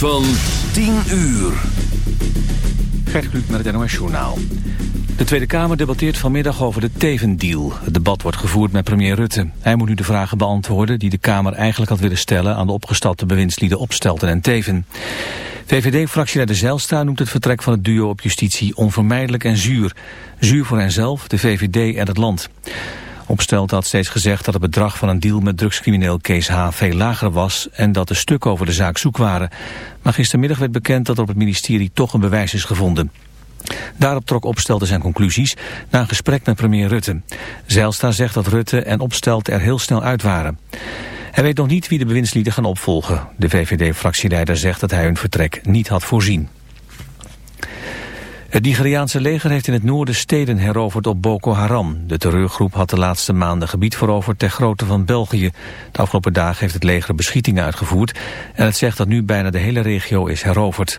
Van 10 uur. Gert Kluk met het NOS Journaal. De Tweede Kamer debatteert vanmiddag over de Teven-deal. Het debat wordt gevoerd met premier Rutte. Hij moet nu de vragen beantwoorden die de Kamer eigenlijk had willen stellen... aan de opgestapte bewindslieden Opstelten en Teven. VVD-fractieleider Zijlstra noemt het vertrek van het duo op justitie onvermijdelijk en zuur. Zuur voor henzelf, de VVD en het land. Opstelt had steeds gezegd dat het bedrag van een deal met drugscrimineel Kees H. veel lager was en dat de stukken over de zaak zoek waren. Maar gistermiddag werd bekend dat er op het ministerie toch een bewijs is gevonden. Daarop trok Opstelten zijn conclusies na een gesprek met premier Rutte. Zijlstra zegt dat Rutte en Opstelten er heel snel uit waren. Hij weet nog niet wie de bewindslieden gaan opvolgen. De VVD-fractieleider zegt dat hij hun vertrek niet had voorzien. Het Nigeriaanse leger heeft in het noorden steden heroverd op Boko Haram. De terreurgroep had de laatste maanden gebied veroverd ter grootte van België. De afgelopen dagen heeft het leger beschietingen uitgevoerd... en het zegt dat nu bijna de hele regio is heroverd.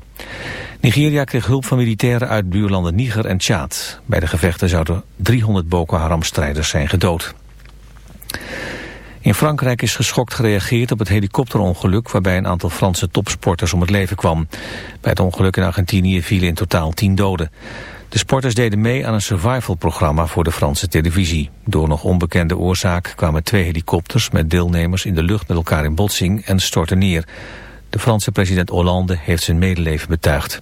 Nigeria kreeg hulp van militairen uit buurlanden Niger en Tjaad. Bij de gevechten zouden 300 Boko Haram-strijders zijn gedood. In Frankrijk is geschokt gereageerd op het helikopterongeluk... waarbij een aantal Franse topsporters om het leven kwam. Bij het ongeluk in Argentinië vielen in totaal tien doden. De sporters deden mee aan een survival-programma voor de Franse televisie. Door nog onbekende oorzaak kwamen twee helikopters met deelnemers in de lucht met elkaar in botsing en stortten neer. De Franse president Hollande heeft zijn medeleven betuigd.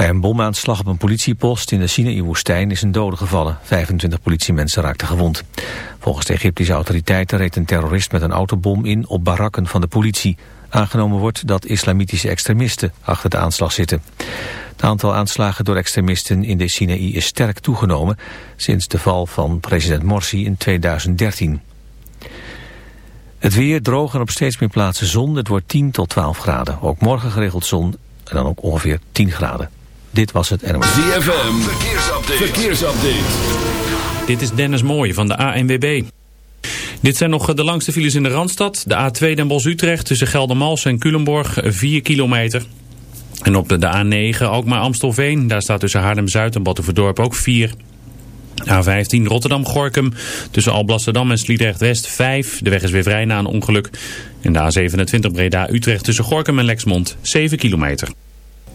Bij een bomaanslag op een politiepost in de Sinaï-woestijn is een dode gevallen. 25 politiemensen raakten gewond. Volgens de Egyptische autoriteiten reed een terrorist met een autobom in op barakken van de politie. Aangenomen wordt dat islamitische extremisten achter de aanslag zitten. Het aantal aanslagen door extremisten in de Sinaï is sterk toegenomen sinds de val van president Morsi in 2013. Het weer droog en op steeds meer plaatsen zon. Het wordt 10 tot 12 graden. Ook morgen geregeld zon en dan ook ongeveer 10 graden. Dit was het NOS. ZFM, verkeersupdate. verkeersupdate. Dit is Dennis Mooij van de ANWB. Dit zijn nog de langste files in de Randstad. De A2 Den Bosch-Utrecht tussen Geldermals en Culemborg 4 kilometer. En op de A9 ook maar Amstelveen. Daar staat tussen Haarlem-Zuid en Battenverdorp ook 4 A15 Rotterdam-Gorkum tussen Alblasserdam en Sliedrecht-West 5. De weg is weer vrij na een ongeluk. En de A27 Breda-Utrecht tussen Gorkum en Lexmond 7 kilometer.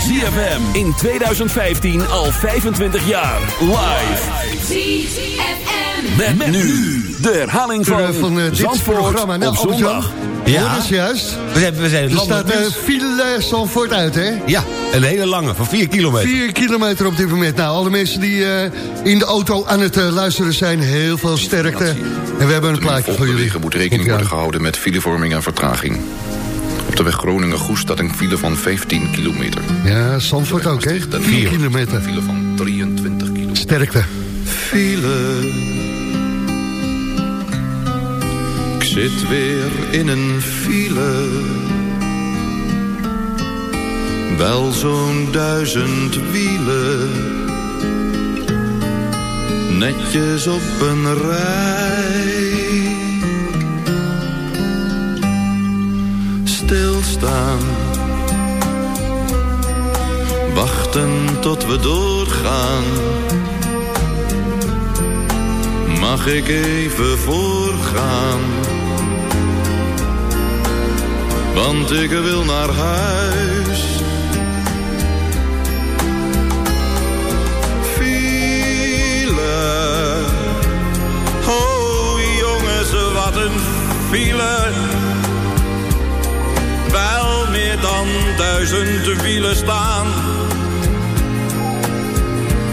ZFM in 2015 al 25 jaar. Live. ZFM. Met, met nu de herhaling van, van uh, dit programma. Nou, op zondag. Ja. Dat is juist. We zijn, we zijn het Er staat uh, nieuws. file Zandvoort uit, hè? Ja, een hele lange, van 4 kilometer. 4 kilometer op dit moment. Nou, alle mensen die uh, in de auto aan het uh, luisteren zijn, heel veel sterkte. En we hebben een plaatje voor jullie. moet rekening worden gehouden met filevorming en vertraging. De weg Groningen-Goes staat een file van 15 kilometer. Ja, Zandvoort ook, hè? 4 kilometer. Een file van 23 kilometer. Sterkte. File. Ik zit weer in een file. Wel zo'n duizend wielen. Netjes op een rij. Wachten tot we doorgaan. Mag ik even voorgaan? Want ik wil naar huis. File. Oh jongens, wat een file. Wel meer dan duizend wielen staan.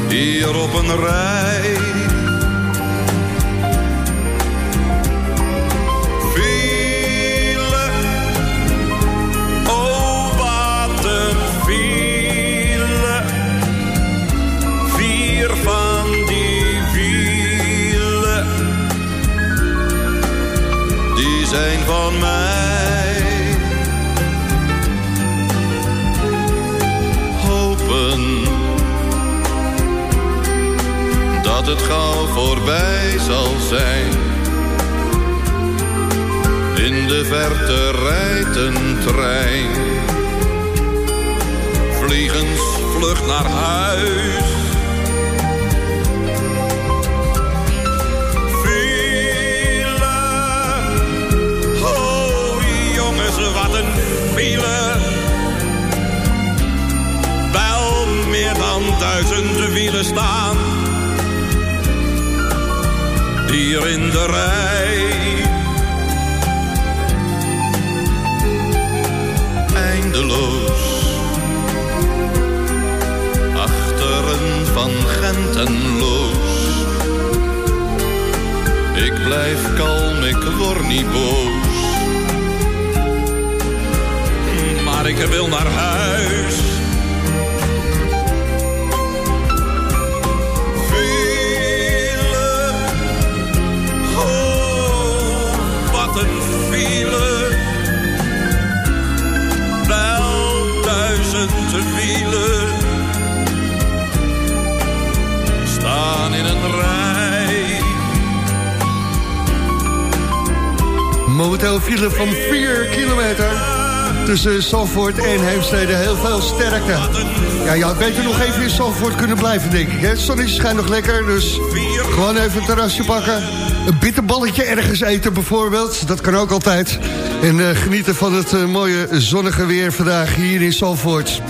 Hier op een rij. Het gauw voorbij zal zijn. In de verte rijdt een trein. Vliegens vlug naar huis. File. Oh jongens, wat een file. Wel meer dan duizenden wielen staan. Hier in de rij. eindeloos. Achteren van Gentenloos. Ik blijf kalm, ik word niet boos. Maar ik wil naar huis. Van 4 kilometer. Tussen Zandvoort en Heemstede. Heel veel sterkte. Ja, je had beter nog even in Zandvoort kunnen blijven, denk ik. Het zonnetje schijnt nog lekker, dus gewoon even een terrasje pakken. Een bitterballetje ergens eten bijvoorbeeld. Dat kan ook altijd. En eh, genieten van het eh, mooie zonnige weer vandaag hier in Zandvoort.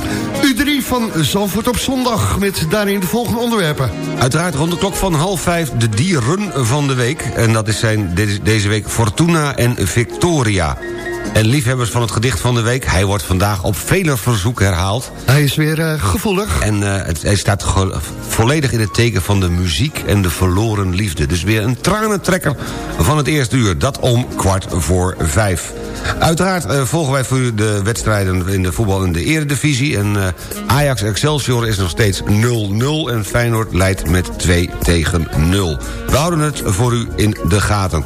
U3 van Zandvoort op zondag met daarin de volgende onderwerpen. Uiteraard rond de klok van half vijf de dieren van de week. En dat is zijn deze, week Fortuna en Victoria. En liefhebbers van het gedicht van de week... hij wordt vandaag op vele verzoek herhaald. Hij is weer eh, gevoelig. En eh, het, hij staat volledig in het teken van de muziek en de verloren liefde. Dus weer een tranentrekker van het eerste uur. Dat om kwart voor vijf. Uiteraard eh, volgen wij voor u de wedstrijden in de voetbal in de eredivisie. En eh, Ajax Excelsior is nog steeds 0-0 en Feyenoord leidt met 2 tegen 0. We houden het voor u in de gaten.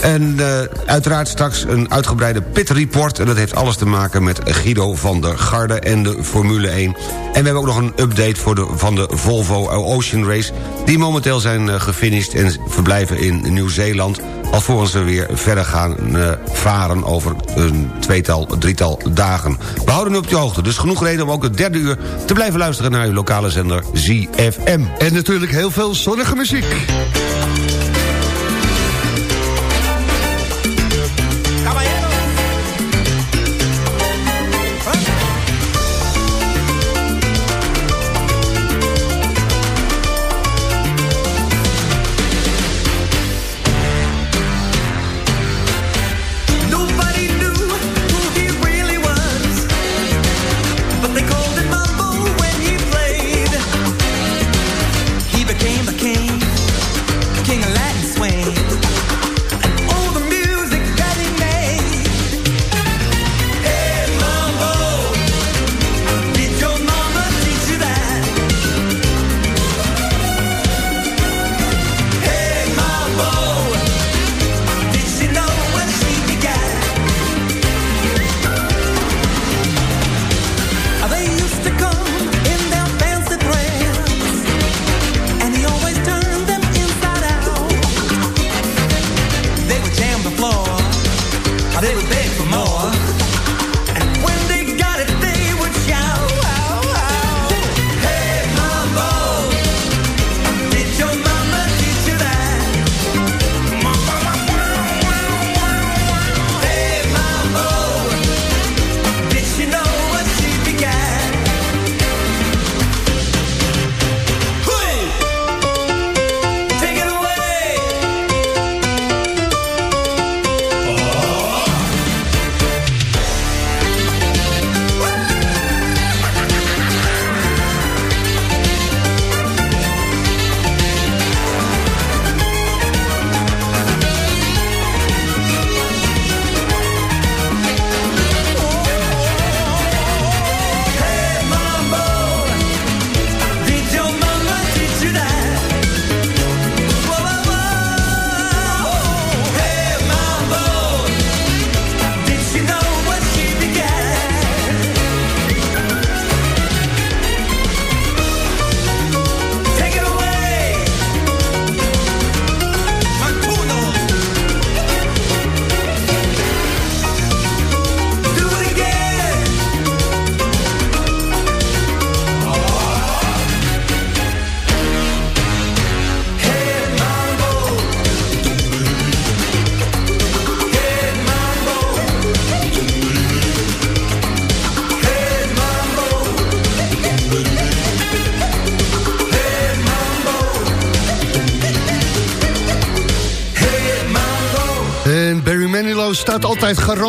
En uh, uiteraard straks een uitgebreide pitreport... en dat heeft alles te maken met Guido van der Garde en de Formule 1. En we hebben ook nog een update voor de, van de Volvo Ocean Race... die momenteel zijn uh, gefinished en verblijven in Nieuw-Zeeland... alvorens we weer verder gaan uh, varen over een tweetal, drietal dagen. We houden u op de hoogte, dus genoeg reden om ook het derde uur... te blijven luisteren naar uw lokale zender ZFM. En natuurlijk heel veel zonnige muziek.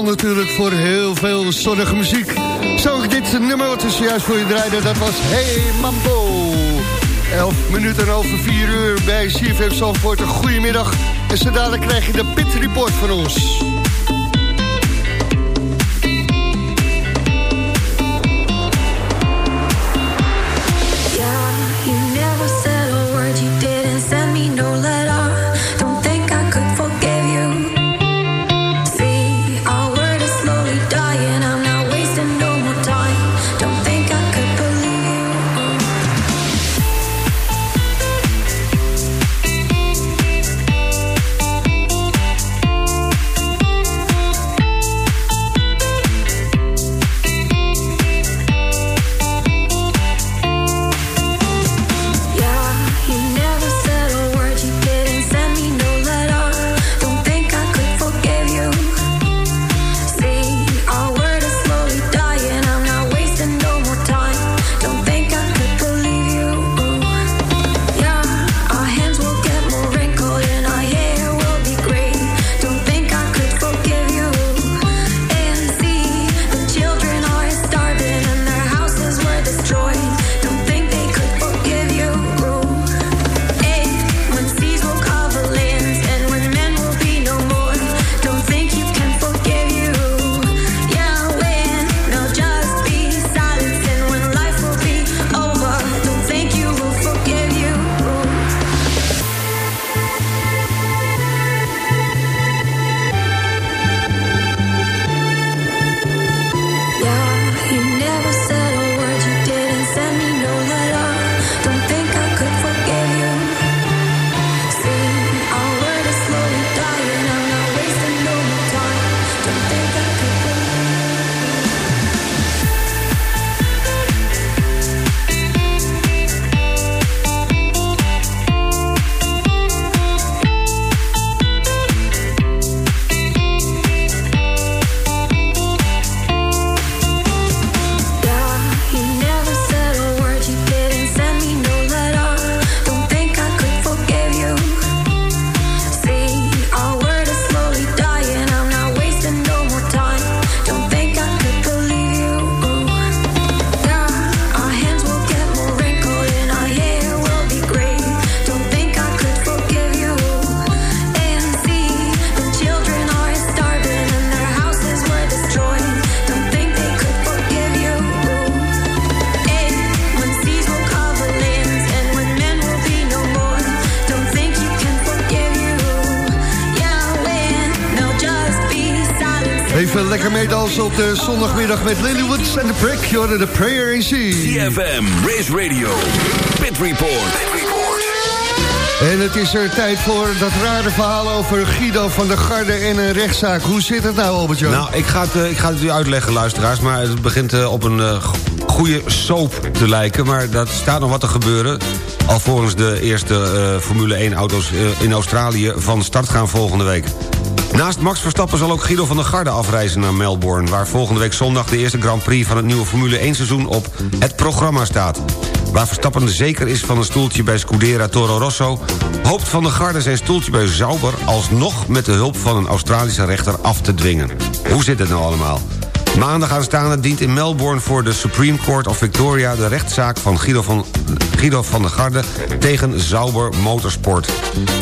Natuurlijk voor heel veel zonnige muziek. Zo dit nummer wat we zojuist voor je draaiden, dat was Hey Mambo. 11 minuten over 4 uur bij CFM Zandvoort. Een goedemiddag. En zo krijg je de Pit Report van ons. Even lekker meedansen op de zondagmiddag met Lilywood en de Prick. Je de Prayer in Sea. CFM, Race Radio, Pit Report. En het is er tijd voor dat rare verhaal over Guido van der Garde en een rechtszaak. Hoe zit het nou, Albert-Jan? Nou, ik ga, het, eh, ik ga het u uitleggen, luisteraars... maar het begint eh, op een eh, goede soap te lijken... maar dat staat nog wat te gebeuren... alvorens de eerste eh, Formule 1-auto's in Australië van start gaan volgende week. Naast Max Verstappen zal ook Guido van der Garde afreizen naar Melbourne... waar volgende week zondag de eerste Grand Prix van het nieuwe Formule 1-seizoen op het programma staat. Waar Verstappen zeker is van een stoeltje bij Scudera Toro Rosso... hoopt Van der Garde zijn stoeltje bij Sauber... alsnog met de hulp van een Australische rechter af te dwingen. Hoe zit het nou allemaal? Maandag aanstaande dient in Melbourne voor de Supreme Court of Victoria... de rechtszaak van Guido van, Guido van der Garde tegen Sauber Motorsport.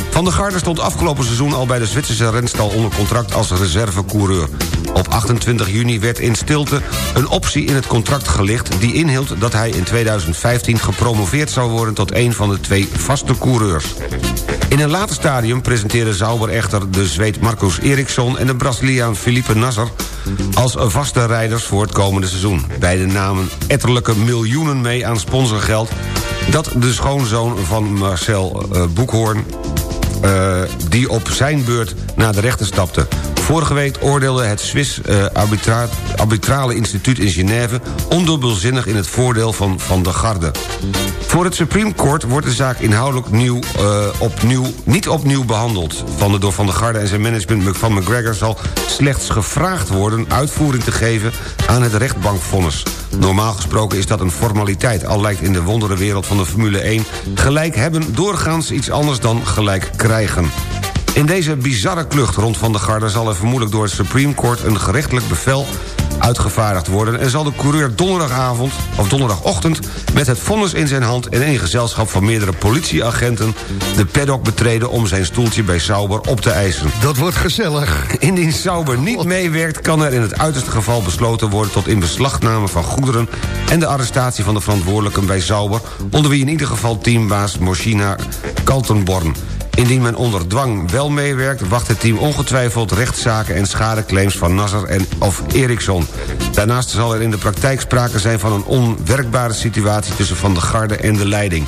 Van der Garde stond afgelopen seizoen al bij de Zwitserse renstal... onder contract als reservecoureur. Op 28 juni werd in stilte een optie in het contract gelicht... die inhield dat hij in 2015 gepromoveerd zou worden... tot een van de twee vaste coureurs. In een later stadium presenteerde Sauber echter de Zweed Marcus Eriksson... en de Braziliaan Felipe Nasser als vaste rijders voor het komende seizoen. Beide namen etterlijke miljoenen mee aan sponsorgeld... dat de schoonzoon van Marcel uh, Boekhoorn... Uh, die op zijn beurt naar de rechter stapte. Vorige week oordeelde het Swiss arbitra Arbitrale Instituut in Genève... ondubbelzinnig in het voordeel van Van der Garde. Voor het Supreme Court wordt de zaak inhoudelijk nieuw, uh, opnieuw, niet opnieuw behandeld. Van de door Van der Garde en zijn management van McGregor... zal slechts gevraagd worden uitvoering te geven aan het rechtbankvonnis. Normaal gesproken is dat een formaliteit... al lijkt in de wonderenwereld van de Formule 1... gelijk hebben doorgaans iets anders dan gelijk krijgen. In deze bizarre klucht rond Van der Garde... zal er vermoedelijk door het Supreme Court een gerechtelijk bevel uitgevaardigd worden... en zal de coureur donderdagavond of donderdagochtend... met het vonnis in zijn hand en in gezelschap van meerdere politieagenten... de paddock betreden om zijn stoeltje bij Sauber op te eisen. Dat wordt gezellig. Indien Sauber niet meewerkt... kan er in het uiterste geval besloten worden... tot in beslagname van goederen... en de arrestatie van de verantwoordelijken bij Sauber... onder wie in ieder geval teambaas Moschina Kaltenborn... Indien men onder dwang wel meewerkt... wacht het team ongetwijfeld rechtszaken en schadeclaims van Nasser en of Eriksson. Daarnaast zal er in de praktijk sprake zijn van een onwerkbare situatie... tussen Van de Garde en de leiding.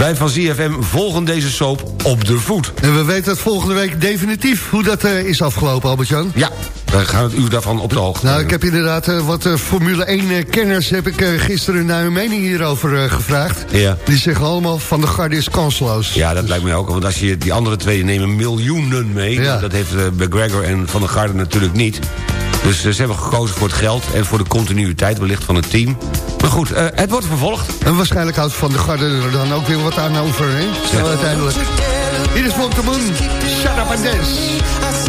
Wij van ZFM volgen deze soap op de voet. En we weten het volgende week definitief hoe dat eh, is afgelopen, Albert-Jan. Ja, we gaan het u daarvan op de hoogte Nou, ik heb inderdaad eh, wat eh, Formule 1-kenners... heb ik gisteren naar hun mening hierover gevraagd. Ja. Die zeggen allemaal van de garde is kansloos. Ja, dat lijkt mij ook. Want als je die andere twee nemen miljoenen mee... Ja. dat heeft McGregor en Van der Garde natuurlijk niet. Dus eh, ze hebben gekozen voor het geld en voor de continuïteit wellicht van het team. Maar goed, eh, het wordt vervolgd. En waarschijnlijk houdt van de garde er dan ook weer wat aan over, hè? Zo uiteindelijk. Hier is Moon. Shut up and dance.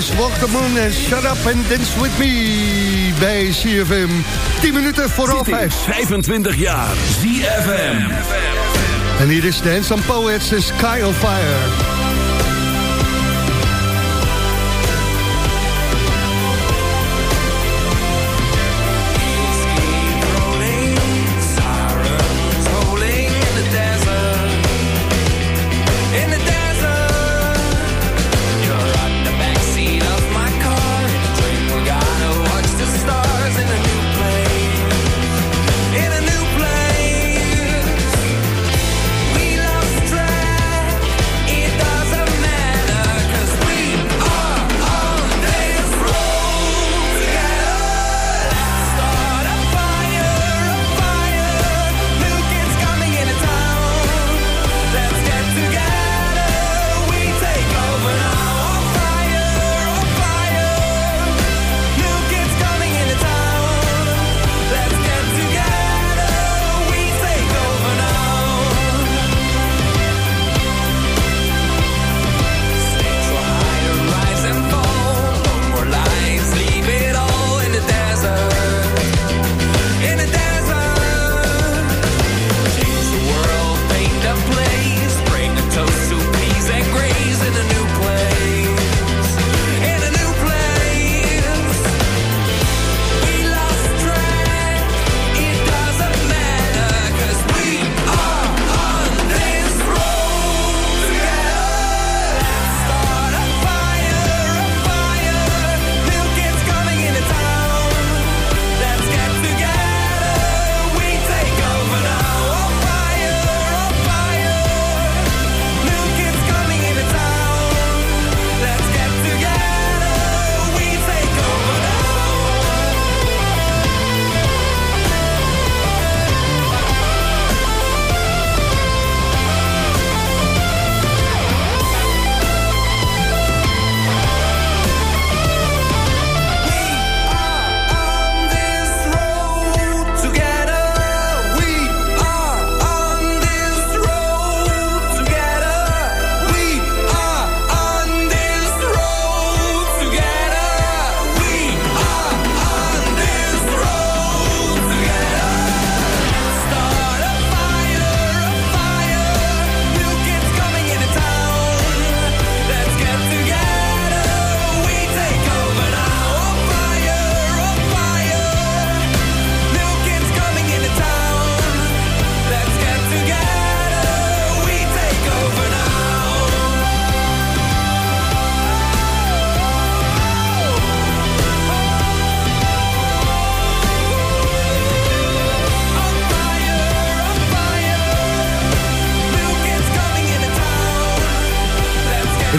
Was Walk the Moon en Shut Up and Dance With Me bij CFM. 10 minuten voor half vijf. 25 jaar. ZFM. En hier is de Handsome Poets en Sky on Fire.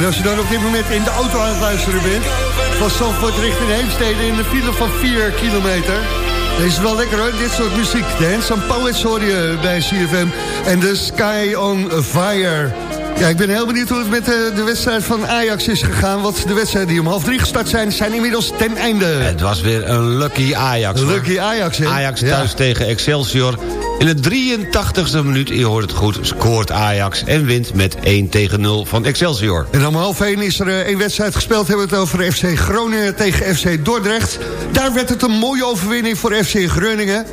En als je dan op dit moment in de auto aan het luisteren bent... van Zandvoort richting Heemstede in de file van 4 kilometer... Deze is wel lekker hoor, dit soort muziek. De Handsome Poets hoor je bij CFM. En de Sky on Fire. Ja, ik ben heel benieuwd hoe het met de, de wedstrijd van Ajax is gegaan. Want de wedstrijden die om half drie gestart zijn, zijn inmiddels ten einde. Het was weer een lucky Ajax. hoor. Lucky Ajax, hè? Ajax thuis Ja. tegen Excelsior. In de 83ste minuut, je hoort het goed, scoort Ajax... en wint met 1 tegen 0 van Excelsior. En om half één is er eh, één wedstrijd gespeeld. Hebben we het over FC Groningen tegen FC Dordrecht. Daar werd het een mooie overwinning voor FC Groningen.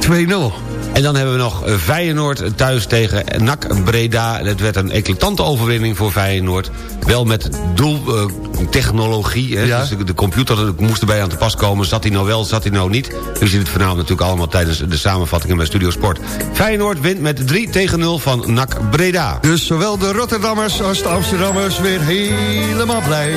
2-0. En dan hebben we nog eh, Feyenoord thuis tegen NAC Breda. Het werd een eclatante overwinning voor Feyenoord. Wel met doeltechnologie. Ja. dus de, computer moest erbij aan te pas komen. Zat hij nou wel, zat hij nou niet? U ziet het vanavond natuurlijk allemaal tijdens de samenvattingen bij Studio Sport. Feyenoord wint met 3 tegen 0 van NAC Breda. Dus zowel de Rotterdammers als de Amsterdammers weer helemaal blij.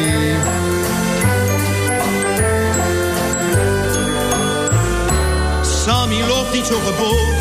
Sammy loopt niet zo gebogen.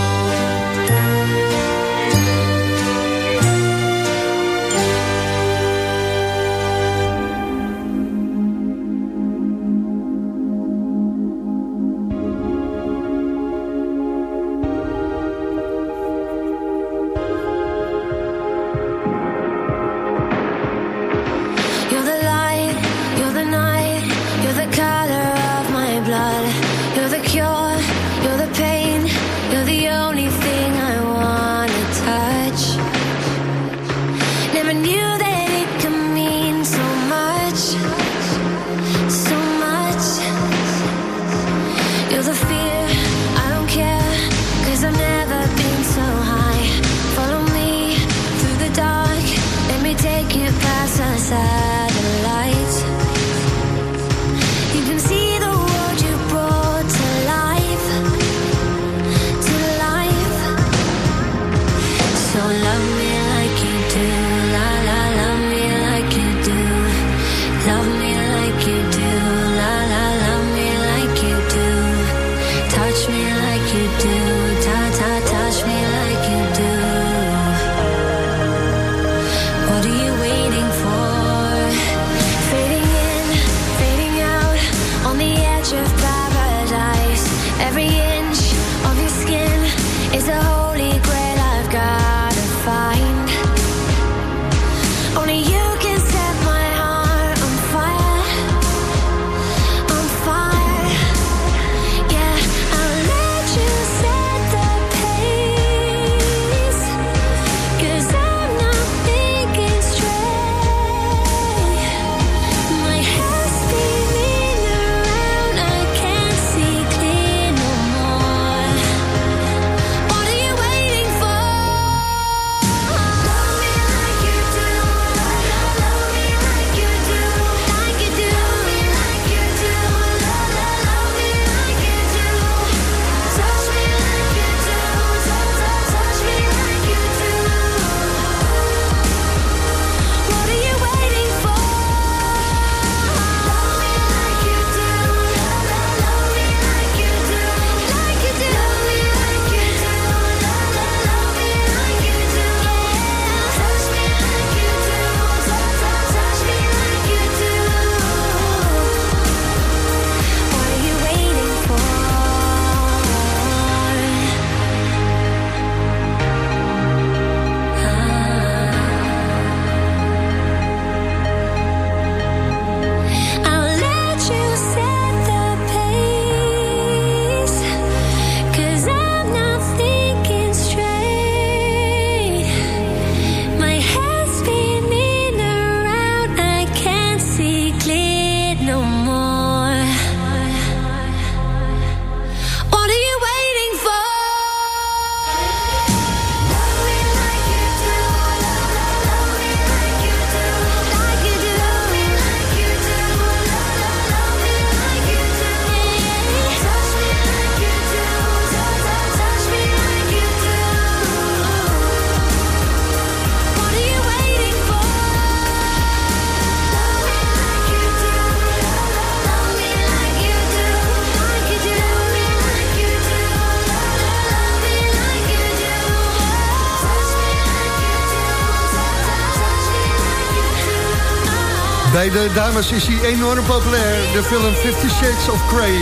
Dames is hij enorm populair. De film Fifty Shades of Grey.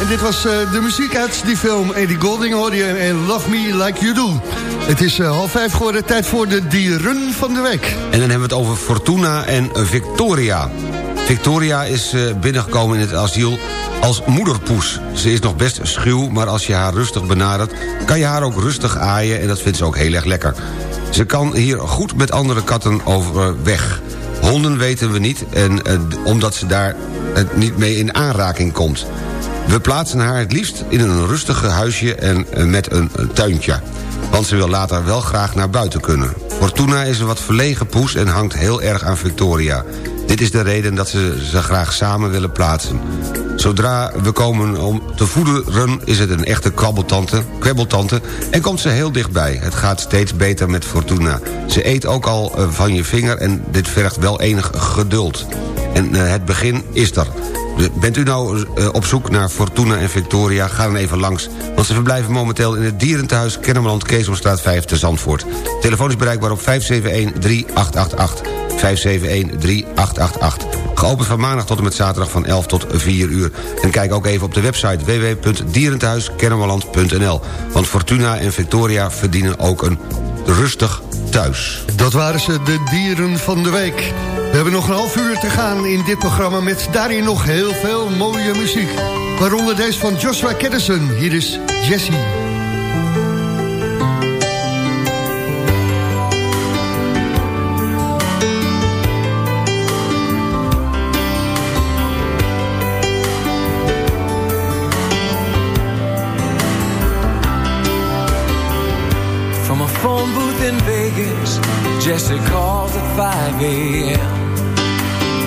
En dit was uh, de muziek uit die film. Eddie Golding hoorde je en Love Me Like You Do. Het is uh, half vijf geworden, tijd voor de dieren van de week. En dan hebben we het over Fortuna en Victoria. Victoria is uh, binnengekomen in het asiel als moederpoes. Ze is nog best schuw, maar als je haar rustig benadert... kan je haar ook rustig aaien en dat vindt ze ook heel erg lekker. Ze kan hier goed met andere katten overweg. Honden weten we niet, en, uh, omdat ze daar uh, niet mee in aanraking komt. We plaatsen haar het liefst in een rustige huisje en uh, met een tuintje. Want ze wil later wel graag naar buiten kunnen. Fortuna is een wat verlegen poes en hangt heel erg aan Victoria. Dit is de reden dat ze ze graag samen willen plaatsen. Zodra we komen om te voederen is het een echte kwabbeltante, kwebbeltante... en komt ze heel dichtbij. Het gaat steeds beter met Fortuna. Ze eet ook al uh, van je vinger en dit vergt wel enig geduld. En uh, het begin is er. Bent u nou uh, op zoek naar Fortuna en Victoria, ga dan even langs. Want ze verblijven momenteel in het dierentehuis Kennemerland Keesomstraat 5 te Zandvoort. Telefoon is bereikbaar op 571-3888. 571-3888. Geopend van maandag tot en met zaterdag van 11 tot 4 uur. En kijk ook even op de website www.dierenthuiskennemerland.nl. Want Fortuna en Victoria verdienen ook een rustig thuis. Dat waren ze, de dieren van de week. We hebben nog een half uur te gaan in dit programma... met daarin nog heel veel mooie muziek. Waaronder deze van Joshua Kennison. Hier is Jessie. Jessie calls at 5 a.m.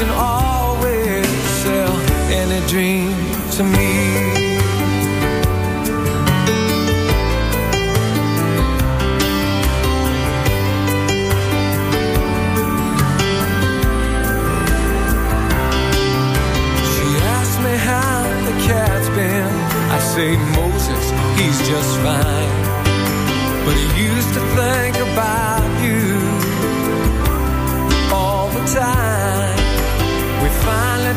can always sell any dream to me. She asked me how the cat's been. I say Moses, he's just fine But he used to think about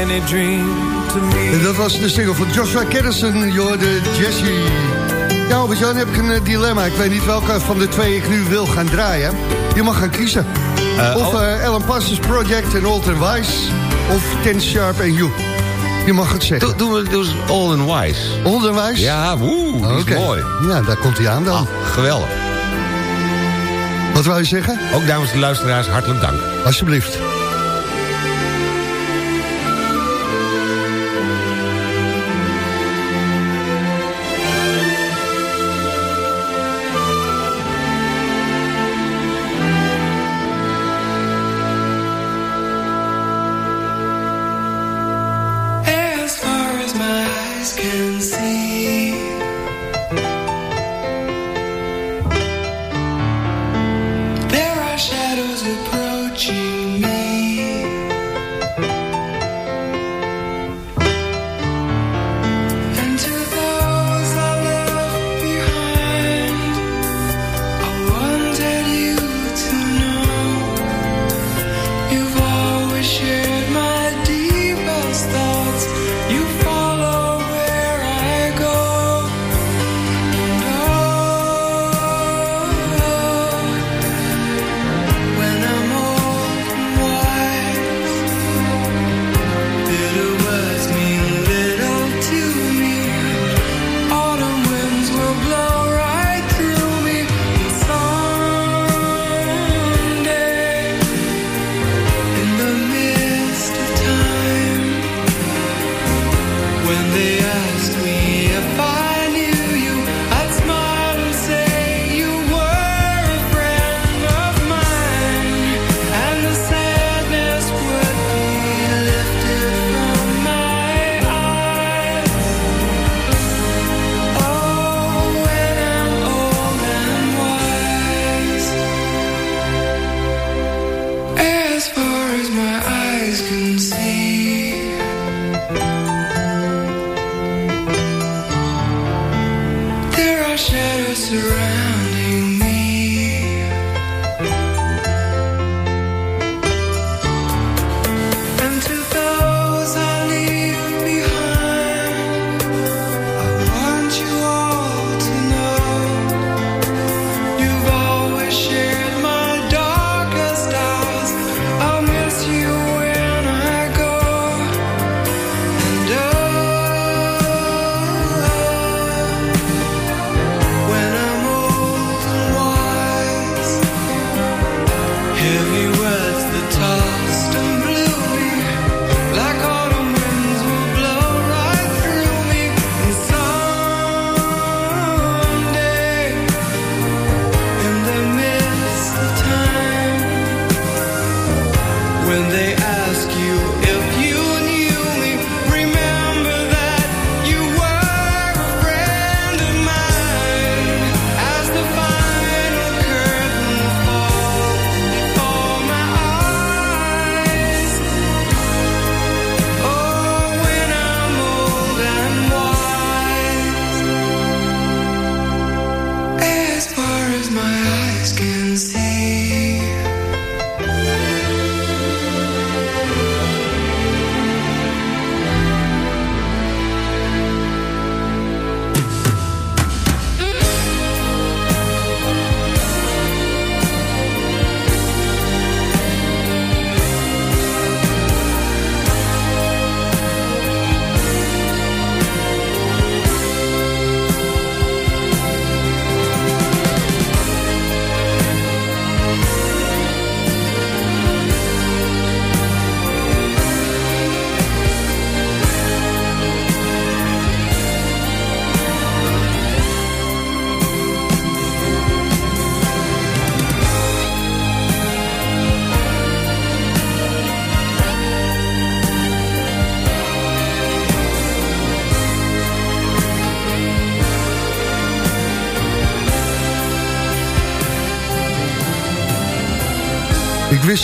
any dream to me. En dat was de single van Joshua Kerrison, Jorde Jesse. Ja, Albert-Jan, heb ik een eh, dilemma. Ik weet niet welke van de twee ik nu wil gaan draaien. Je mag gaan kiezen. Eh, of uh, Alan Parsons Project en Old and Wise. Of Ten Sharp en You. Je mag het zeggen. Doen we dus Old and Wise. Old and Wise? Ja, woe, oh, is mooi. Ja, daar komt hij aan dan. Ah, geweldig. Wat wou je zeggen? Ook dames en luisteraars, hartelijk dank. Alsjeblieft.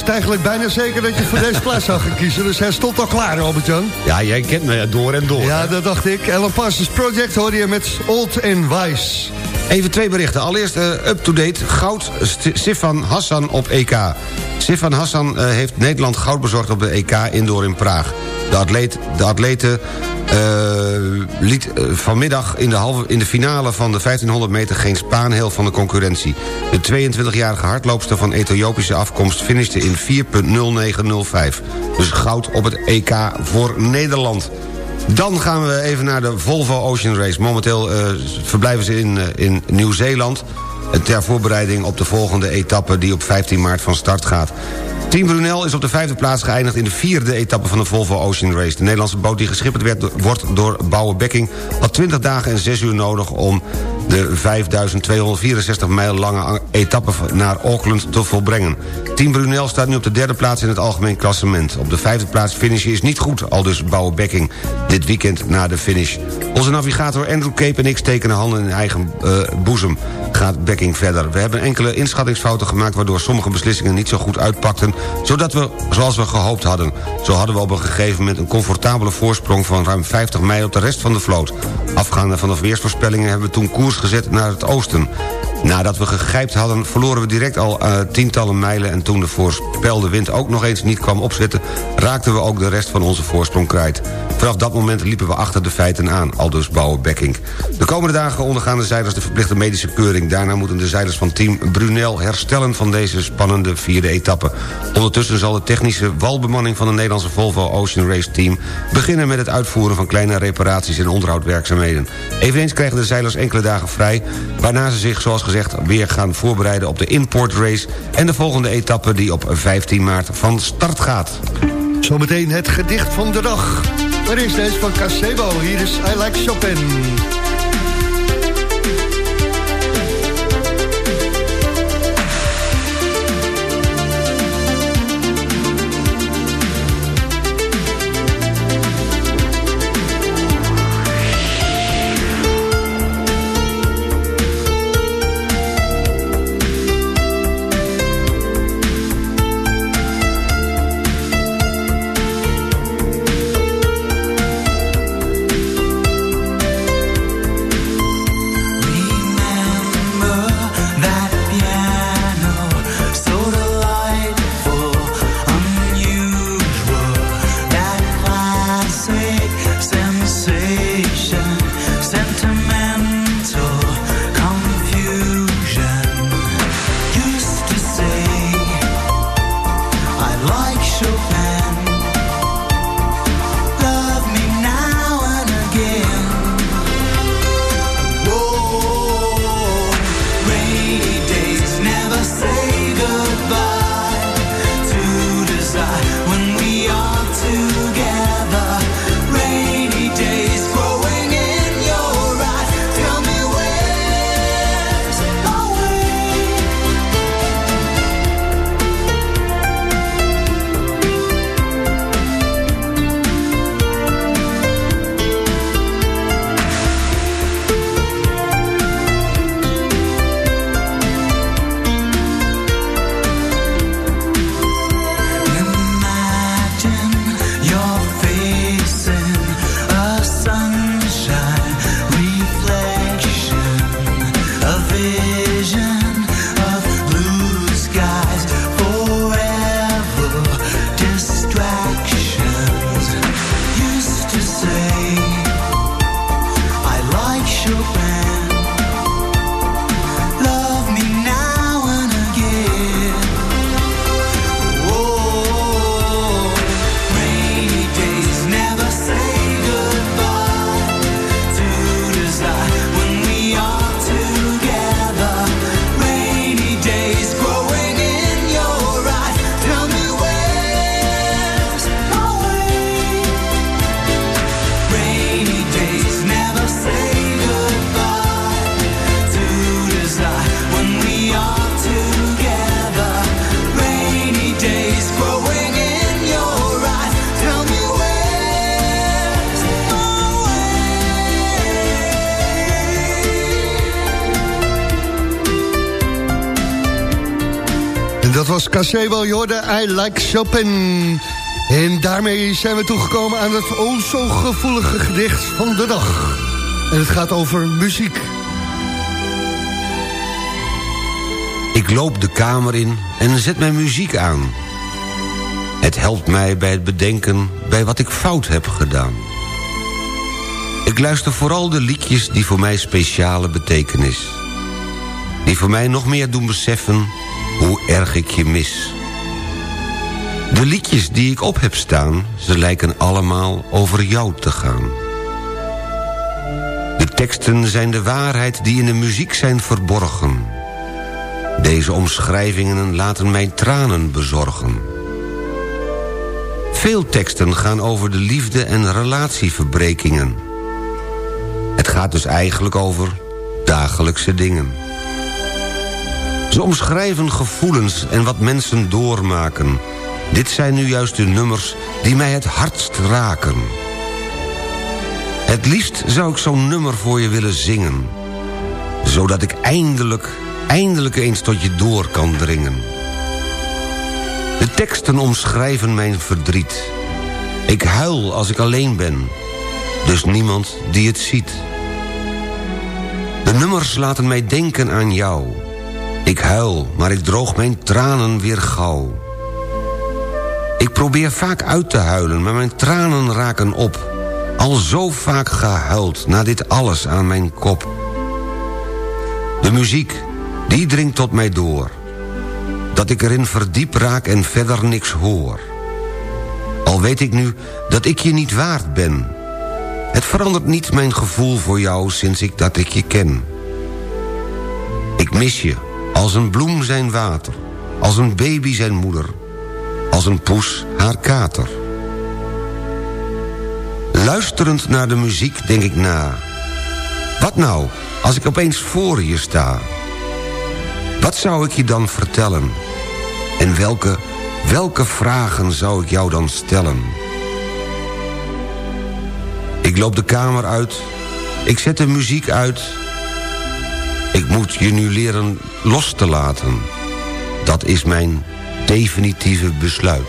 Het eigenlijk bijna zeker dat je voor deze plaats zou gaan kiezen. Dus hij stond al klaar, Albert-Jan. Ja, jij kent me door en door. Ja, dat dacht ik. Alan Parsons Project hoorde je met Old and Wise. Even twee berichten. Allereerst uh, up-to-date. Goud Sifan Hassan op EK. Sifan Hassan uh, heeft Nederland goud bezorgd op de EK Indoor in Praag. De, atleet, de atlete liet vanmiddag in de, halve, in de finale van de 1500 meter... geen spaanheel van de concurrentie. De 22-jarige hardloopster van Ethiopische afkomst... finishte in 4.0905. Dus goud op het EK voor Nederland. Dan gaan we even naar de Volvo Ocean Race. Momenteel uh, verblijven ze in, in Nieuw-Zeeland... ter voorbereiding op de volgende etappe... die op 15 maart van start gaat. Team Brunel is op de vijfde plaats geëindigd... in de vierde etappe van de Volvo Ocean Race. De Nederlandse boot die geschipperd werd, wordt door Bouwe Bekking... had 20 dagen en 6 uur nodig om de 5.264 mijl lange etappe naar Auckland te volbrengen. Team Brunel staat nu op de derde plaats in het algemeen klassement. Op de vijfde plaats finishen is niet goed, al dus Bouwe Bekking dit weekend na de finish. Onze navigator Andrew Cape en ik tekenen handen in eigen uh, boezem, gaat Bekking verder. We hebben enkele inschattingsfouten gemaakt... waardoor sommige beslissingen niet zo goed uitpakten... zodat we, zoals we gehoopt hadden. Zo hadden we op een gegeven moment een comfortabele voorsprong... van ruim 50 mijl op de rest van de vloot. Afgaande van de weersvoorspellingen hebben we toen koers gezet naar het oosten. Nadat we gegrijpt hadden, verloren we direct al uh, tientallen mijlen... en toen de voorspelde wind ook nog eens niet kwam opzetten... raakten we ook de rest van onze voorsprong kwijt. Vanaf dat moment liepen we achter de feiten aan, aldus Bouwe Bekking. De komende dagen ondergaan de zeilers de verplichte medische keuring. Daarna moeten de zeilers van team Brunel herstellen van deze spannende vierde etappe. Ondertussen zal de technische walbemanning van de Nederlandse Volvo Ocean Race Team... beginnen met het uitvoeren van kleine reparaties en onderhoudwerkzaamheden. Eveneens krijgen de zeilers enkele dagen vrij... waarna ze zich, zoals gezegd, weer gaan voorbereiden op de import race... en de volgende etappe die op 15 maart van start gaat. Zometeen het gedicht van de dag. Waar is deze van Casebo? Hier is I Like Chopin. Was je hoorde I Like Chopin. En daarmee zijn we toegekomen aan het o zo gevoelige gedicht van de dag. En het gaat over muziek. Ik loop de kamer in en zet mijn muziek aan. Het helpt mij bij het bedenken bij wat ik fout heb gedaan. Ik luister vooral de liedjes die voor mij speciale betekenis. Die voor mij nog meer doen beseffen hoe erg ik je mis. De liedjes die ik op heb staan, ze lijken allemaal over jou te gaan. De teksten zijn de waarheid die in de muziek zijn verborgen. Deze omschrijvingen laten mijn tranen bezorgen. Veel teksten gaan over de liefde en relatieverbrekingen. Het gaat dus eigenlijk over dagelijkse dingen. Ze omschrijven gevoelens en wat mensen doormaken. Dit zijn nu juist de nummers die mij het hardst raken. Het liefst zou ik zo'n nummer voor je willen zingen. Zodat ik eindelijk, eindelijk eens tot je door kan dringen. De teksten omschrijven mijn verdriet. Ik huil als ik alleen ben. Dus niemand die het ziet. De nummers laten mij denken aan jou. Ik huil, maar ik droog mijn tranen weer gauw. Ik probeer vaak uit te huilen, maar mijn tranen raken op. Al zo vaak gehuild, na dit alles aan mijn kop. De muziek, die dringt tot mij door. Dat ik erin verdiep raak en verder niks hoor. Al weet ik nu dat ik je niet waard ben. Het verandert niet mijn gevoel voor jou sinds ik dat ik je ken. Ik mis je, als een bloem zijn water. Als een baby zijn moeder. Als een poes haar kater. Luisterend naar de muziek denk ik na. Wat nou, als ik opeens voor je sta? Wat zou ik je dan vertellen? En welke, welke vragen zou ik jou dan stellen? Ik loop de kamer uit. Ik zet de muziek uit. Ik moet je nu leren los te laten. Dat is mijn definitieve besluit.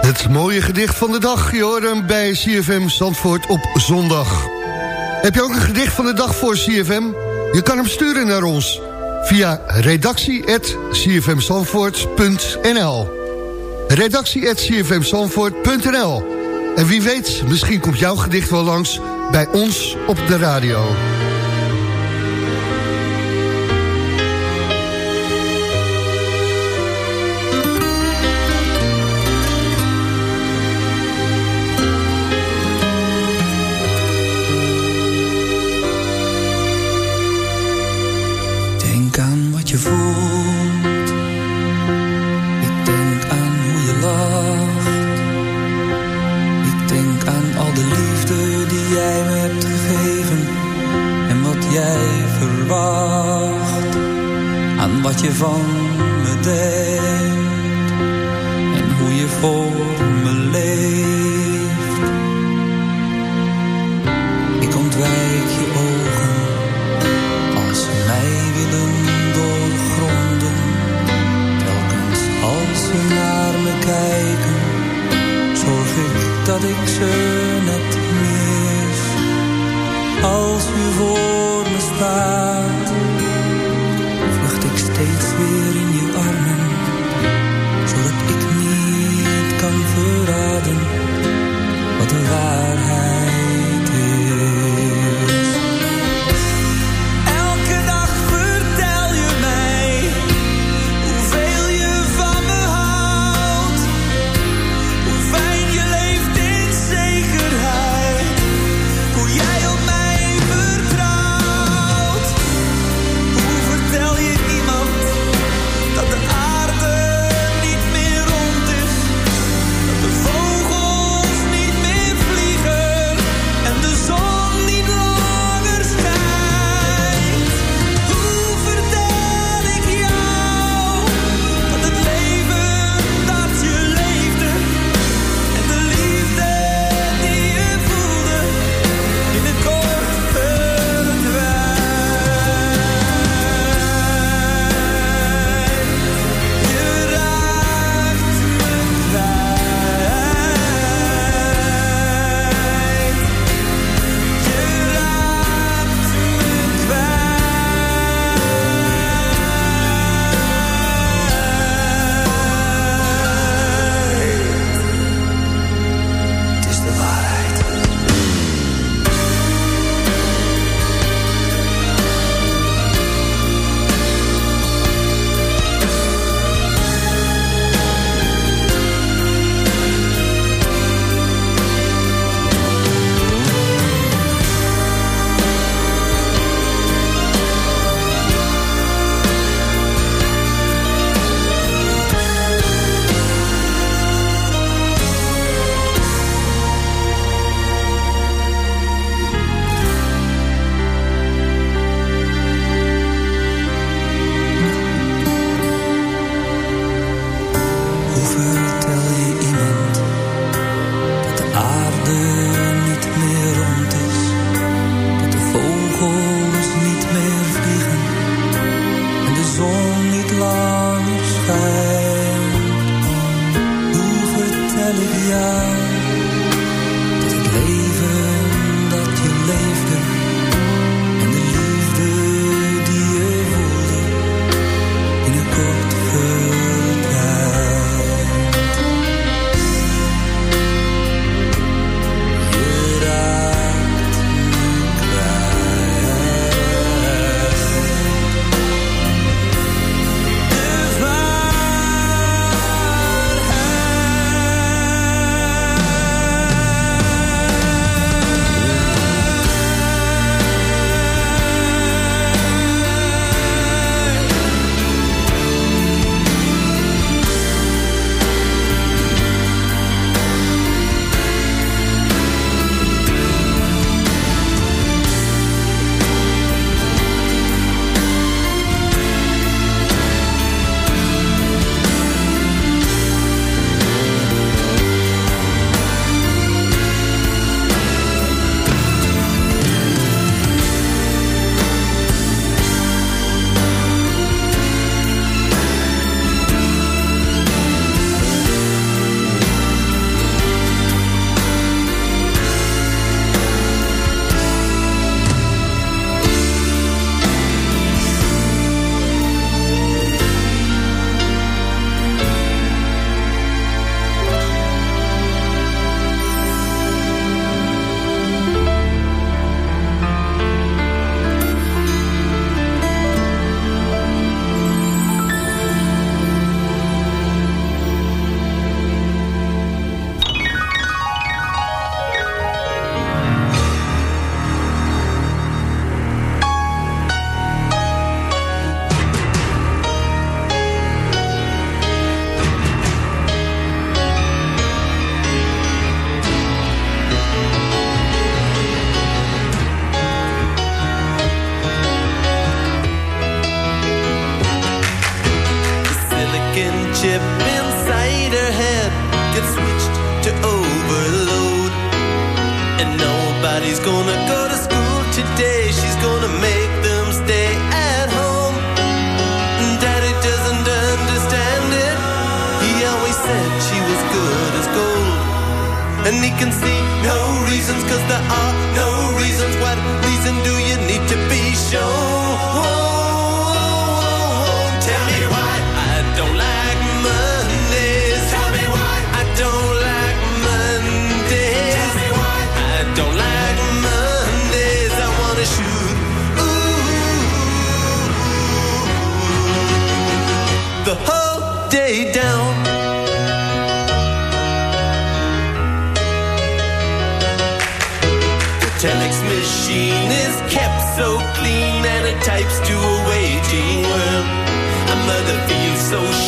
Het mooie gedicht van de dag, hem bij CFM Zandvoort op zondag. Heb je ook een gedicht van de dag voor CFM? Je kan hem sturen naar ons via redactie.cfmzandvoort.nl redactie.cfmzandvoort.nl En wie weet, misschien komt jouw gedicht wel langs bij ons op de radio.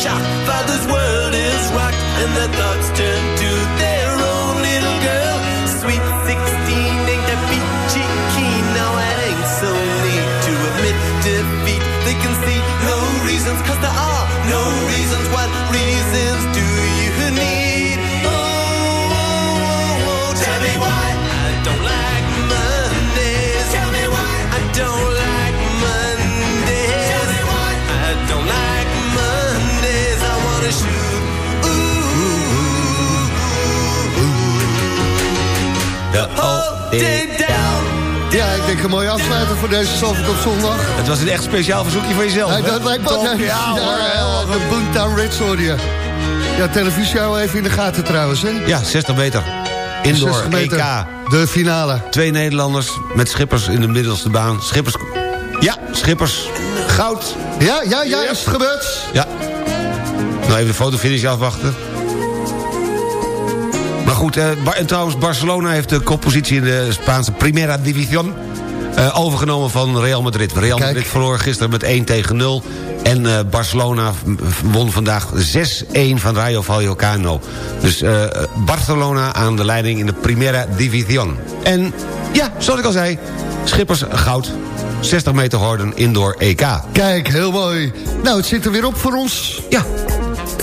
shocked world is rocked and the. thoughts down. Ja, ik denk een mooie afsluiter voor deze Zalvert op zondag. Het was een echt speciaal verzoekje voor jezelf. Ja, dat lijkt me. Ja, hoor. Ja, de Boomtown Reds hoor je. Ja, televisie hou even in de gaten trouwens, hè? Ja, 60 meter. Indoor, 60 meter. EK. De finale. Twee Nederlanders met Schippers in de middelste baan. Schippers... Ja, Schippers. Goud. Ja, ja, ja, is het gebeurd? Ja. Nou, even de fotofinish afwachten. Goed, en trouwens, Barcelona heeft de koppositie in de Spaanse Primera División... eh, overgenomen van Real Madrid. Real Kijk. Madrid verloor gisteren met 1 tegen 0. En eh, Barcelona won vandaag 6-1 van Rayo Vallecano. Dus eh, Barcelona aan de leiding in de Primera División. En ja, zoals ik al zei, Schippers goud. 60 meter horden indoor EK. Kijk, heel mooi. Nou, het zit er weer op voor ons. Ja.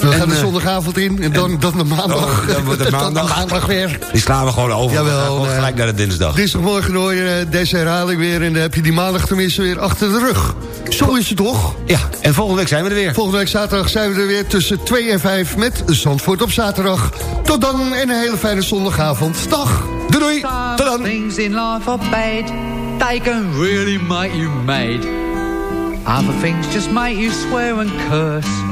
We En, gaan de eh, zondagavond in en dan, dan de maandag. Oh, dan wordt het Dan maandag. de maandag weer. Die slaan we gewoon over. Jawel, we gaan gewoon nee. gelijk naar de dinsdag. Dinsdagmorgen hoor je eh, deze herhaling weer... en dan heb je die maandag tenminste weer achter de rug. Zo is het toch? Ja, en volgende week zijn we er weer. Volgende week zaterdag zijn we er weer tussen 2 en 5 met Zandvoort op zaterdag. Tot dan en een hele fijne zondagavond. Dag. Doei doei. Tot dan. Things in life are bad. They can really make you mad. Other things just make you swear and curse.